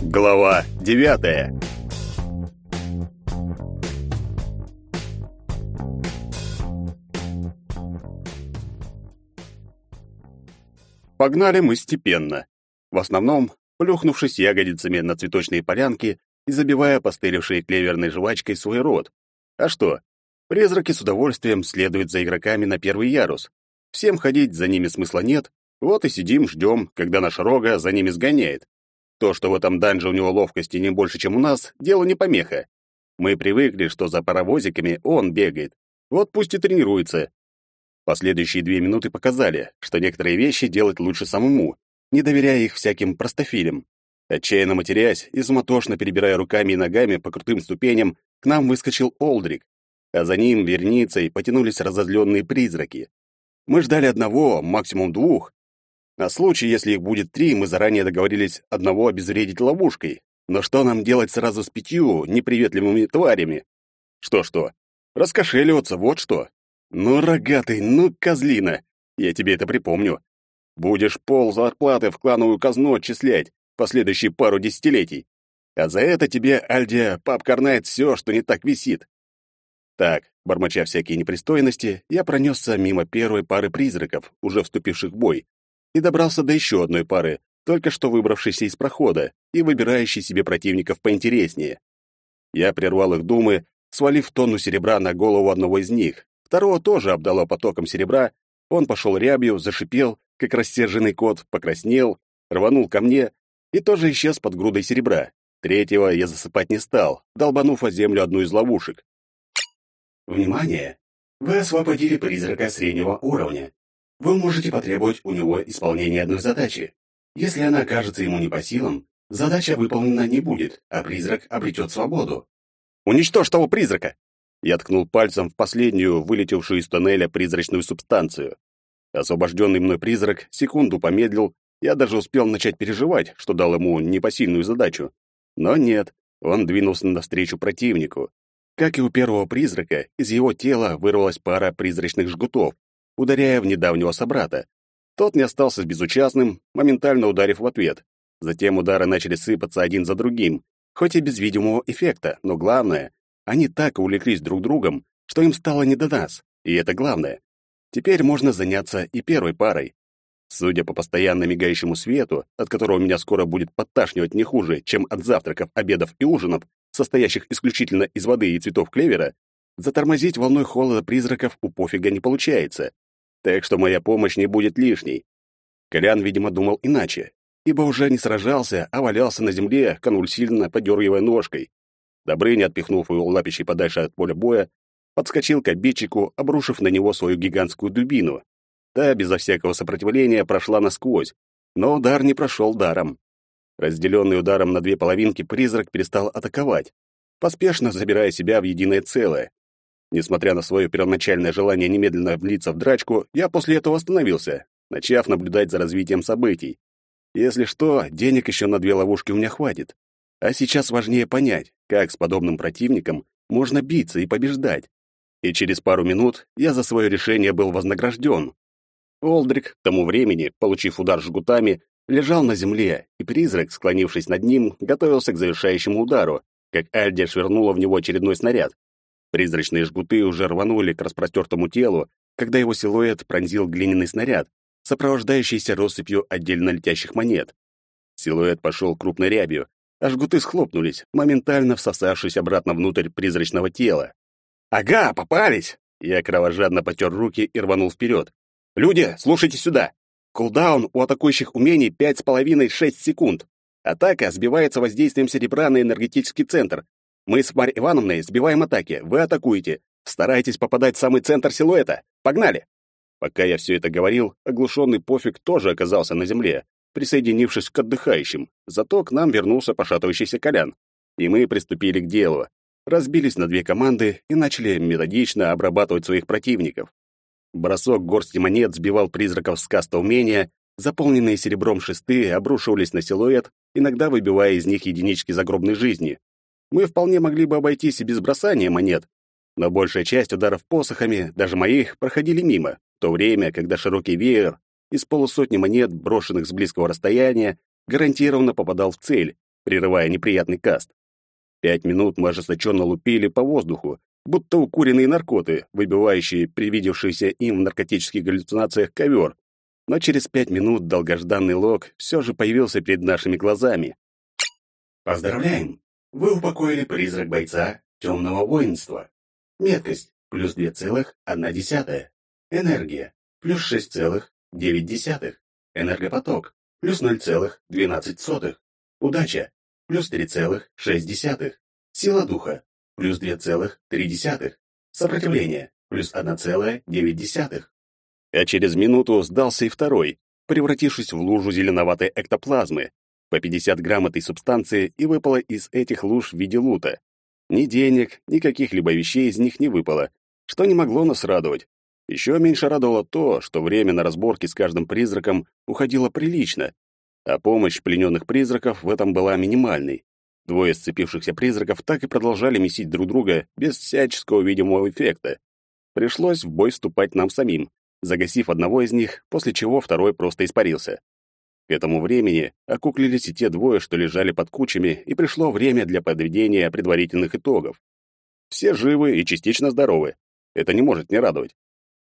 Глава девятая. Погнали мы степенно. В основном, плюхнувшись ягодицами на цветочные полянки и забивая постылившей клеверной жвачкой свой рот. А что? Призраки с удовольствием следуют за игроками на первый ярус. Всем ходить за ними смысла нет, вот и сидим, ждем, когда наша рога за ними сгоняет. То, что в этом данже у него ловкости не больше, чем у нас, делу не помеха. Мы привыкли, что за паровозиками он бегает. Вот пусть и тренируется. Последующие две минуты показали, что некоторые вещи делать лучше самому, не доверяя их всяким простофилям. Отчаянно матерясь и суматошно перебирая руками и ногами по крутым ступеням, к нам выскочил Олдрик, а за ним верницей потянулись разозленные призраки. Мы ждали одного, максимум двух, на случай, если их будет три, мы заранее договорились одного обезвредить ловушкой. Но что нам делать сразу с пятью неприветливыми тварями? Что-что? Раскошеливаться, вот что. Ну, рогатый, ну, козлина. Я тебе это припомню. Будешь пол зарплаты в клановую казну отчислять последующие пару десятилетий. А за это тебе, Альдия, попкорнает все, что не так висит. Так, бормоча всякие непристойности, я пронесся мимо первой пары призраков, уже вступивших в бой, и добрался до еще одной пары, только что выбравшейся из прохода и выбирающей себе противников поинтереснее. Я прервал их думы, свалив тонну серебра на голову одного из них. Второго тоже обдало потоком серебра, он пошел рябью, зашипел, как рассерженный кот, покраснел, рванул ко мне и тоже исчез под грудой серебра. Третьего я засыпать не стал, долбанув о землю одну из ловушек. Внимание! Вы освободили призрака среднего уровня. Вы можете потребовать у него исполнения одной задачи. Если она окажется ему не по силам, задача выполнена не будет, а призрак обретет свободу. «Уничтожь того призрака!» Я ткнул пальцем в последнюю, вылетевшую из тоннеля призрачную субстанцию. Освобожденный мной призрак секунду помедлил, я даже успел начать переживать, что дал ему непосильную задачу. Но нет, он двинулся навстречу противнику. Как и у первого призрака, из его тела вырвалась пара призрачных жгутов, ударяя в недавнего собрата. Тот не остался безучастным, моментально ударив в ответ. Затем удары начали сыпаться один за другим, хоть и без видимого эффекта, но главное, они так увлеклись друг другом, что им стало не до нас, и это главное. Теперь можно заняться и первой парой. Судя по постоянно мигающему свету, от которого меня скоро будет подташнивать не хуже, чем от завтраков, обедов и ужинов, состоящих исключительно из воды и цветов клевера, затормозить волной холода призраков у пофига не получается так что моя помощь не будет лишней. Колян, видимо, думал иначе, ибо уже не сражался, а валялся на земле, конвульсивно подергивая ножкой. Добрыня, отпихнув его лапищей подальше от поля боя, подскочил к обидчику, обрушив на него свою гигантскую дубину. Та, безо всякого сопротивления, прошла насквозь, но удар не прошел даром. Разделенный ударом на две половинки, призрак перестал атаковать, поспешно забирая себя в единое целое. Несмотря на свое первоначальное желание немедленно влиться в драчку, я после этого остановился, начав наблюдать за развитием событий. Если что, денег еще на две ловушки у меня хватит. А сейчас важнее понять, как с подобным противником можно биться и побеждать. И через пару минут я за свое решение был вознагражден. Олдрик, к тому времени, получив удар жгутами, лежал на земле, и призрак, склонившись над ним, готовился к завершающему удару, как Альдия швырнула в него очередной снаряд. Призрачные жгуты уже рванули к распростертому телу, когда его силуэт пронзил глиняный снаряд, сопровождающийся россыпью отдельно летящих монет. Силуэт пошел крупной рябью, а жгуты схлопнулись, моментально всосавшись обратно внутрь призрачного тела. «Ага, попались!» Я кровожадно потер руки и рванул вперед. «Люди, слушайте сюда! Кулдаун у атакующих умений пять с половиной-шесть секунд. Атака сбивается воздействием серебра на энергетический центр, мы с Марьей Ивановной сбиваем атаки, вы атакуете. Старайтесь попадать в самый центр силуэта. Погнали!» Пока я все это говорил, оглушенный пофиг тоже оказался на земле, присоединившись к отдыхающим. Зато к нам вернулся пошатывающийся Колян. И мы приступили к делу. Разбились на две команды и начали методично обрабатывать своих противников. Бросок горсти монет сбивал призраков с каста умения, заполненные серебром шесты обрушивались на силуэт, иногда выбивая из них единички загробной жизни. Мы вполне могли бы обойтись и без бросания монет, но большая часть ударов посохами, даже моих, проходили мимо, в то время, когда широкий веер из полусотни монет, брошенных с близкого расстояния, гарантированно попадал в цель, прерывая неприятный каст. Пять минут мы ожесточенно лупили по воздуху, будто укуренные наркоты, выбивающие привидевшийся им в наркотических галлюцинациях ковер. Но через пять минут долгожданный лог все же появился перед нашими глазами. Поздравляем! Вы упокоили призрак бойца темного воинства. Меткость плюс 2,1. Энергия плюс 6,9. Энергопоток плюс 0,12. Удача плюс 3,6. Сила духа плюс 2,3. Сопротивление плюс 1,9. А через минуту сдался и второй, превратившись в лужу зеленоватой эктоплазмы. По 50 грамм этой субстанции и выпало из этих луж в виде лута. Ни денег, ни каких-либо вещей из них не выпало, что не могло нас радовать. Еще меньше радовало то, что время на разборки с каждым призраком уходило прилично, а помощь плененных призраков в этом была минимальной. Двое сцепившихся призраков так и продолжали месить друг друга без всяческого видимого эффекта. Пришлось в бой вступать нам самим, загасив одного из них, после чего второй просто испарился. К этому времени окуклились и те двое, что лежали под кучами, и пришло время для подведения предварительных итогов. Все живы и частично здоровы. Это не может не радовать.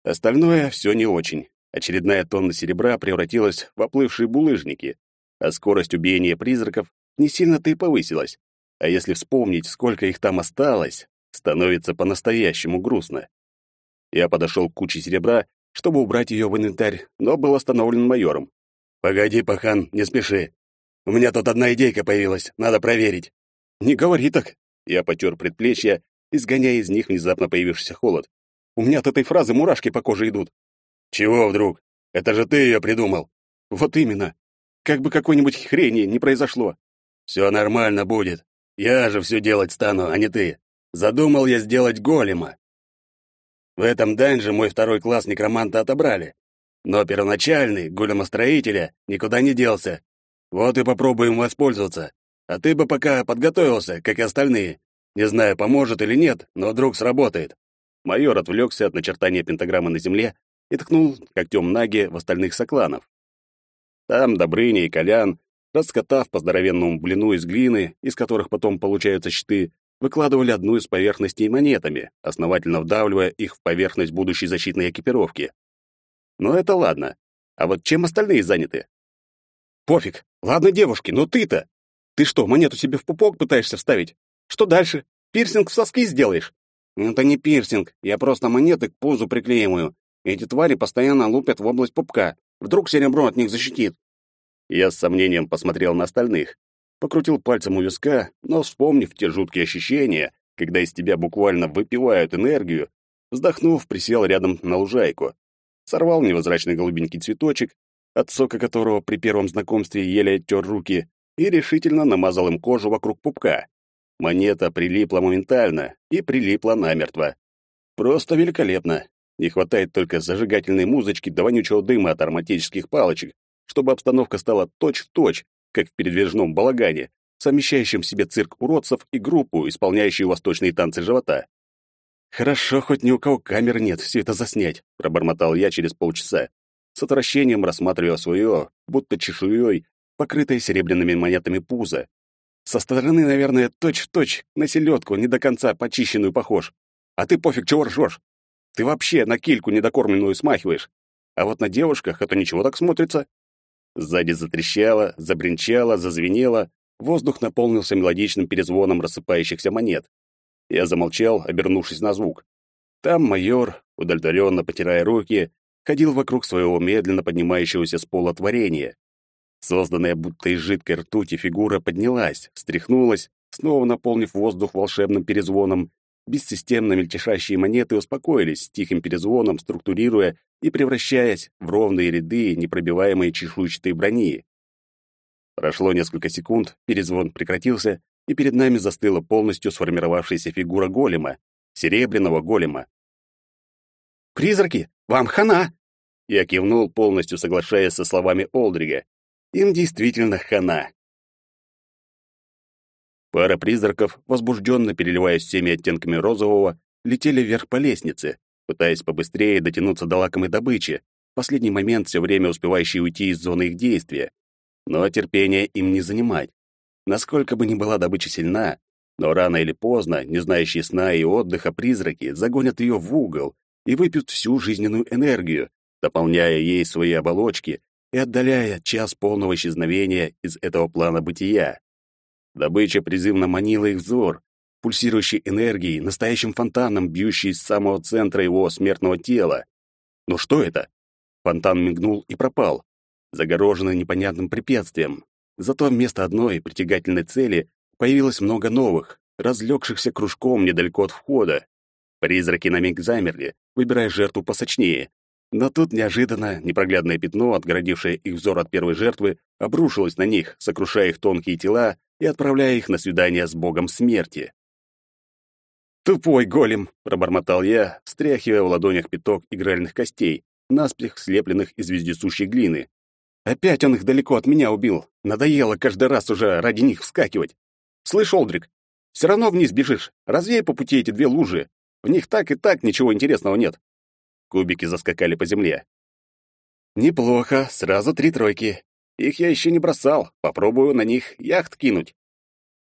Остальное все не очень. Очередная тонна серебра превратилась в оплывшие булыжники, а скорость убиения призраков не сильно-то и повысилась. А если вспомнить, сколько их там осталось, становится по-настоящему грустно. Я подошел к куче серебра, чтобы убрать ее в инвентарь, но был остановлен майором. «Погоди, пахан, не спеши. У меня тут одна идейка появилась, надо проверить». «Не говори так!» Я потер предплечья, изгоняя из них внезапно появившийся холод. У меня от этой фразы мурашки по коже идут. Чего вдруг? Это же ты ее придумал. Вот именно. Как бы какой-нибудь хрени не произошло. Все нормально будет. Я же все делать стану, а не ты. Задумал я сделать голема. В этом данже мой второй класс некроманта отобрали. Но первоначальный, големостроителя, никуда не делся. Вот и попробуем воспользоваться. А ты бы пока подготовился, как и остальные. Не знаю, поможет или нет, но вдруг сработает. Майор отвлекся от начертания пентаграммы на земле и ткнул когтем Наги в остальных сокланов. Там Добрыня и Колян, раскатав по здоровенному блину из глины, из которых потом получаются щиты, выкладывали одну из поверхностей монетами, основательно вдавливая их в поверхность будущей защитной экипировки. Но это ладно. А вот чем остальные заняты? Пофиг. Ладно, девушки, но ты-то... Ты что, монету себе в пупок пытаешься вставить? Что дальше? Пирсинг в соски сделаешь? Это не пирсинг, я просто монеты к пузу приклеиваю. Эти твари постоянно лупят в область пупка. Вдруг серебро от них защитит. Я с сомнением посмотрел на остальных. Покрутил пальцем у виска, но, вспомнив те жуткие ощущения, когда из тебя буквально выпивают энергию, вздохнув, присел рядом на лужайку. Сорвал невозрачный голубенький цветочек, от сока которого при первом знакомстве еле оттер руки, и решительно намазал им кожу вокруг пупка. Монета прилипла моментально и прилипла намертво. Просто великолепно. Не хватает только зажигательной музычки до вонючего дыма от ароматических палочек, чтобы обстановка стала точь-в-точь, точь, как в передвижном балагане, совмещающем в себе цирк уродцев и группу, исполняющую восточные танцы живота. «Хорошо, хоть ни у кого камер нет все это заснять», — пробормотал я через полчаса, с отвращением рассматривая свое, будто чешуей, покрытое серебряными монетами пузо, со стороны, наверное, точь-в-точь точь на селедку, не до конца почищенную похож. А ты пофиг чего ржешь. Ты вообще на кильку недокормленную смахиваешь. А вот на девушках это ничего так смотрится. Сзади затрещало, забринчало, зазвенело. Воздух наполнился мелодичным перезвоном рассыпающихся монет. Я замолчал, обернувшись на звук. Там майор, удовлетворенно потирая руки, ходил вокруг своего медленно поднимающегося с пола творения. Созданная будто из жидкой ртути фигура поднялась, встряхнулась, снова наполнив воздух волшебным перезвоном. Бессистемно мельтешащие монеты успокоились с тихим перезвоном, структурируя и превращаясь в ровные ряды непробиваемой чешуйчатой брони. Прошло несколько секунд, перезвон прекратился, и перед нами застыла полностью сформировавшаяся фигура голема, серебряного голема. «Призраки, вам хана!» Я кивнул, полностью соглашаясь со словами Олдрига. Им действительно хана. Пара призраков, возбужденно переливаясь всеми оттенками розового, летели вверх по лестнице, пытаясь побыстрее дотянуться до лакомой добычи, в последний момент все время успевающей уйти из зоны их действия. Но терпения им не занимать. Насколько бы ни была добыча сильна, но рано или поздно, не знающие сна и отдыха призраки загонят ее в угол и выпьют всю жизненную энергию, дополняя ей свои оболочки и отдаляя час полного исчезновения из этого плана бытия. Добыча призывно манила их взор, пульсирующей энергией, настоящим фонтаном, бьющей из самого центра его смертного тела. Но что это? Фонтан мигнул и пропал, загороженный непонятным препятствием. Зато вместо одной притягательной цели появилось много новых, разлегшихся кружком недалеко от входа. Призраки на миг замерли, выбирая жертву посочнее. Но тут неожиданно непроглядное пятно, отгородившее их взор от первой жертвы, обрушилось на них, сокрушая их тонкие тела и отправляя их на свидание с богом смерти. «Тупой голем!» — пробормотал я, встряхивая в ладонях пяток игральных костей, наспех слепленных из вездесущей глины. «Опять он их далеко от меня убил. Надоело каждый раз уже ради них вскакивать. Слышь, Олдрик, все равно вниз бежишь. Развей по пути эти две лужи. В них так и так ничего интересного нет. Кубики заскакали по земле. Неплохо, сразу три тройки. Их я еще не бросал. Попробую на них яхт кинуть.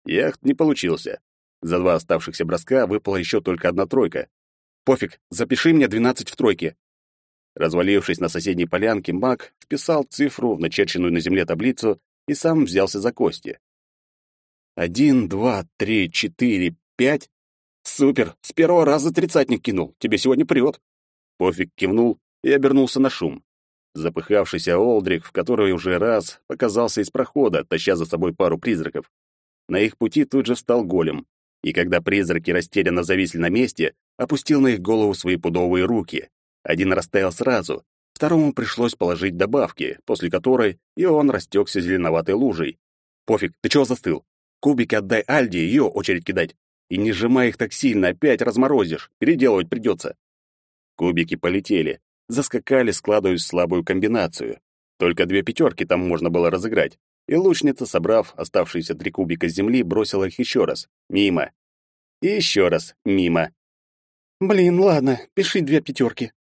Яхт не получился. За два оставшихся броска выпала еще только одна тройка. Пофиг, запиши мне двенадцать в тройке. Развалившись на соседней полянке, маг вписал цифру в начерченную на земле таблицу и сам взялся за кости. Один, два, три, четыре, пять. Супер! С первого раза тридцатник кинул. Тебе сегодня прет. Пофиг кивнул и обернулся на шум. Запыхавшийся Олдрик, в который уже раз показался из прохода, таща за собой пару призраков. На их пути тут же встал голем, и когда призраки растерянно зависли на месте, опустил на их голову свои пудовые руки. Один растаял сразу, второму пришлось положить добавки, после которой и он растекся зеленоватой лужей. «Пофиг, ты чего застыл? Кубики отдай Альде, ее очередь кидать. И не сжимай их так сильно, опять разморозишь. Переделывать придется. Кубики полетели, заскакали, складываясь в слабую комбинацию. Только две пятерки там можно было разыграть. И лучница, собрав оставшиеся три кубика земли, бросила их еще раз. Мимо. И еще раз. Мимо. «Блин, ладно, пиши две пятерки».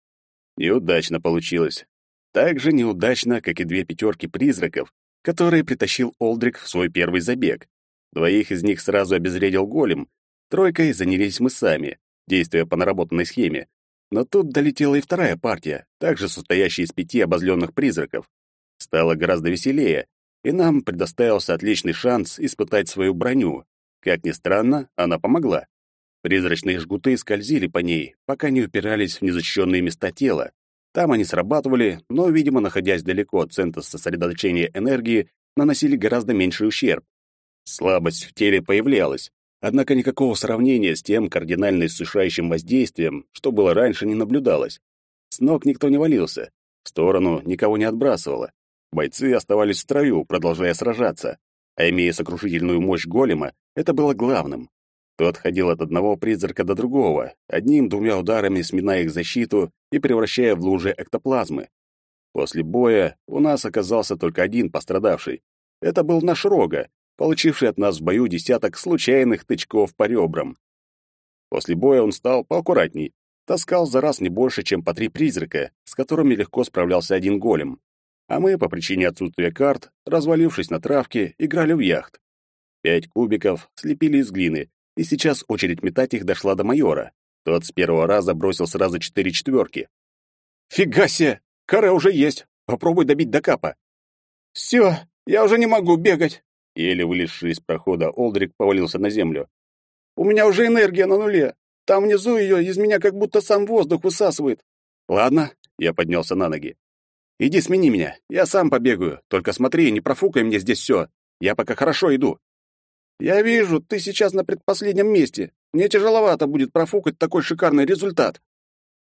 Неудачно получилось. Так же неудачно, как и две пятерки призраков, которые притащил Олдрик в свой первый забег. Двоих из них сразу обезвредил голем. Тройкой занялись мы сами, действуя по наработанной схеме. Но тут долетела и вторая партия, также состоящая из пяти обозленных призраков. Стало гораздо веселее, и нам предоставился отличный шанс испытать свою броню. Как ни странно, она помогла. Призрачные жгуты скользили по ней, пока не упирались в незащищенные места тела. Там они срабатывали, но, видимо, находясь далеко от центра сосредоточения энергии, наносили гораздо меньший ущерб. Слабость в теле появлялась, однако никакого сравнения с тем кардинально иссушающим воздействием, что было раньше, не наблюдалось. С ног никто не валился, в сторону никого не отбрасывало. Бойцы оставались в строю, продолжая сражаться, а имея сокрушительную мощь голема, это было главным. Тот ходил от одного призрака до другого, одним-двумя ударами сминая их защиту и превращая в лужи эктоплазмы. После боя у нас оказался только один пострадавший. Это был наш Рога, получивший от нас в бою десяток случайных тычков по ребрам. После боя он стал поаккуратней, таскал за раз не больше, чем по три призрака, с которыми легко справлялся один голем. А мы, по причине отсутствия карт, развалившись на травке, играли в яхт. Пять кубиков слепили из глины, и сейчас очередь метать их дошла до майора. Тот с первого раза бросил сразу четыре четверки. «Фига себе! Кара уже есть! Попробуй добить до капа!» «Все, я уже не могу бегать!» Еле вылезший из прохода, Олдрик повалился на землю. «У меня уже энергия на нуле. Там внизу ее из меня как будто сам воздух высасывает». «Ладно», — я поднялся на ноги. «Иди смени меня, я сам побегаю. Только смотри, не профукай мне здесь все. Я пока хорошо иду». «Я вижу, ты сейчас на предпоследнем месте. Мне тяжеловато будет профукать такой шикарный результат».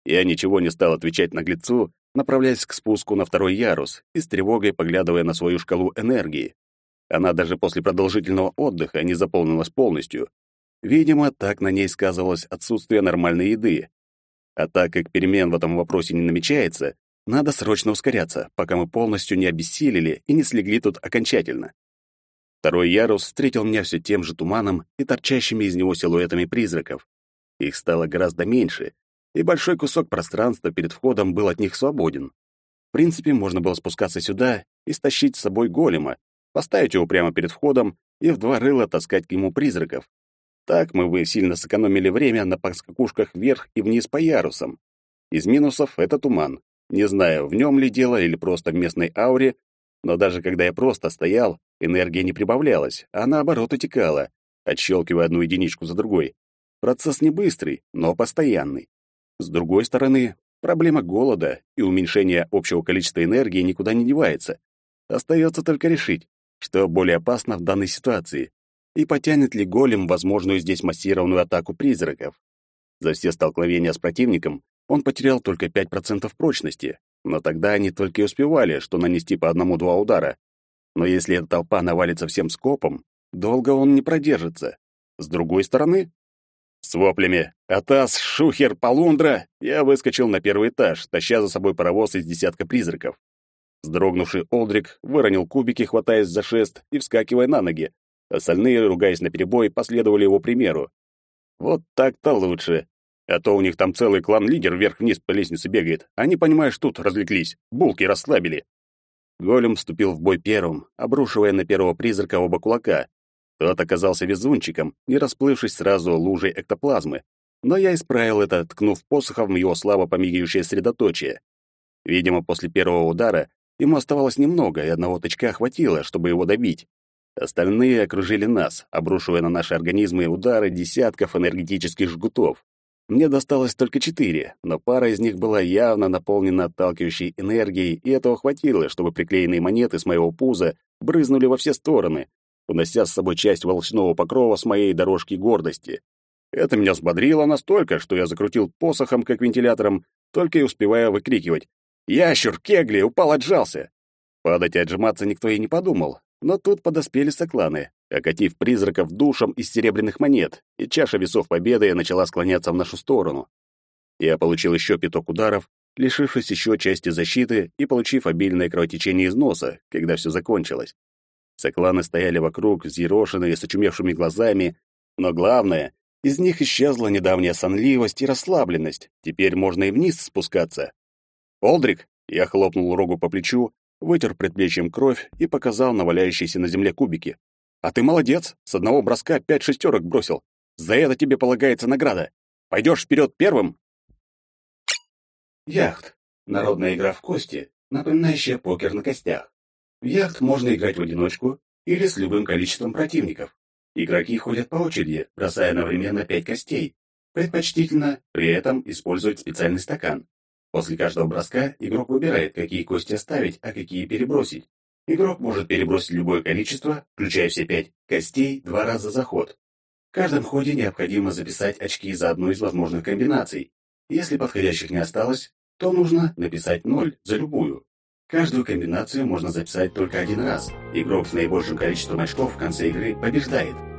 Я ничего не стал отвечать наглецу, направляясь к спуску на второй ярус и с тревогой поглядывая на свою шкалу энергии. Она даже после продолжительного отдыха не заполнилась полностью. Видимо, так на ней сказывалось отсутствие нормальной еды. А так как перемен в этом вопросе не намечается, надо срочно ускоряться, пока мы полностью не обессилели и не слегли тут окончательно. Второй ярус встретил меня все тем же туманом и торчащими из него силуэтами призраков. Их стало гораздо меньше, и большой кусок пространства перед входом был от них свободен. В принципе, можно было спускаться сюда и стащить с собой голема, поставить его прямо перед входом и в два рыла таскать к нему призраков. Так мы бы сильно сэкономили время на поскакушках вверх и вниз по ярусам. Из минусов — это туман. Не знаю, в нем ли дело или просто в местной ауре, но даже когда я просто стоял, энергия не прибавлялась, а наоборот утекала, отщелкивая одну единичку за другой. Процесс не быстрый, но постоянный. С другой стороны, проблема голода и уменьшения общего количества энергии никуда не девается. Остается только решить, что более опасно в данной ситуации, и потянет ли голем возможную здесь массированную атаку призраков. За все столкновения с противником он потерял только 5% прочности, но тогда они только и успевали, что нанести по одному-два удара. Но если эта толпа навалится всем скопом, долго он не продержится. С другой стороны, с воплями «Атас! Шухер! Полундра!» я выскочил на первый этаж, таща за собой паровоз из десятка призраков. Сдрогнувший Олдрик выронил кубики, хватаясь за шест и вскакивая на ноги. Остальные, ругаясь наперебой, последовали его примеру. Вот так-то лучше. А то у них там целый клан-лидер вверх-вниз по лестнице бегает. Они, понимаешь, тут развлеклись, булки расслабили. Голем вступил в бой первым, обрушивая на первого призрака оба кулака. Тот оказался везунчиком, не расплывшись сразу лужей эктоплазмы. Но я исправил это, ткнув посохом в его слабо помигающее средоточие. Видимо, после первого удара ему оставалось немного, и одного тычка хватило, чтобы его добить. Остальные окружили нас, обрушивая на наши организмы удары десятков энергетических жгутов. Мне досталось только четыре, но пара из них была явно наполнена отталкивающей энергией, и этого хватило, чтобы приклеенные монеты с моего пуза брызнули во все стороны, унося с собой часть волчного покрова с моей дорожки гордости. Это меня взбодрило настолько, что я закрутил посохом, как вентилятором, только и успевая выкрикивать «Ящур, кегли, упал, отжался!» Падать и отжиматься никто и не подумал, но тут подоспели сокланы, окатив призраков душем из серебряных монет, и чаша весов победы начала склоняться в нашу сторону. Я получил еще пяток ударов, лишившись еще части защиты и получив обильное кровотечение из носа, когда все закончилось. Сокланы стояли вокруг, взъерошенные, с очумевшими глазами, но главное, из них исчезла недавняя сонливость и расслабленность, теперь можно и вниз спускаться. «Олдрик!» — я хлопнул Рогу по плечу, вытер предплечьем кровь и показал на валяющиеся на земле кубики. А ты молодец, с одного броска пять шестерок бросил. За это тебе полагается награда. Пойдешь вперед первым. Яхт. Народная игра в кости, напоминающая покер на костях. В яхт можно играть в одиночку или с любым количеством противников. Игроки ходят по очереди, бросая одновременно пять костей. Предпочтительно при этом использовать специальный стакан. После каждого броска игрок выбирает, какие кости оставить, а какие перебросить. Игрок может перебросить любое количество, включая все пять костей, два раза за ход. В каждом ходе необходимо записать очки за одну из возможных комбинаций. Если подходящих не осталось, то нужно написать ноль за любую. Каждую комбинацию можно записать только один раз. Игрок с наибольшим количеством очков в конце игры побеждает.